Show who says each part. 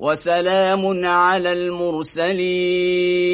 Speaker 1: وسلام على المرسلين.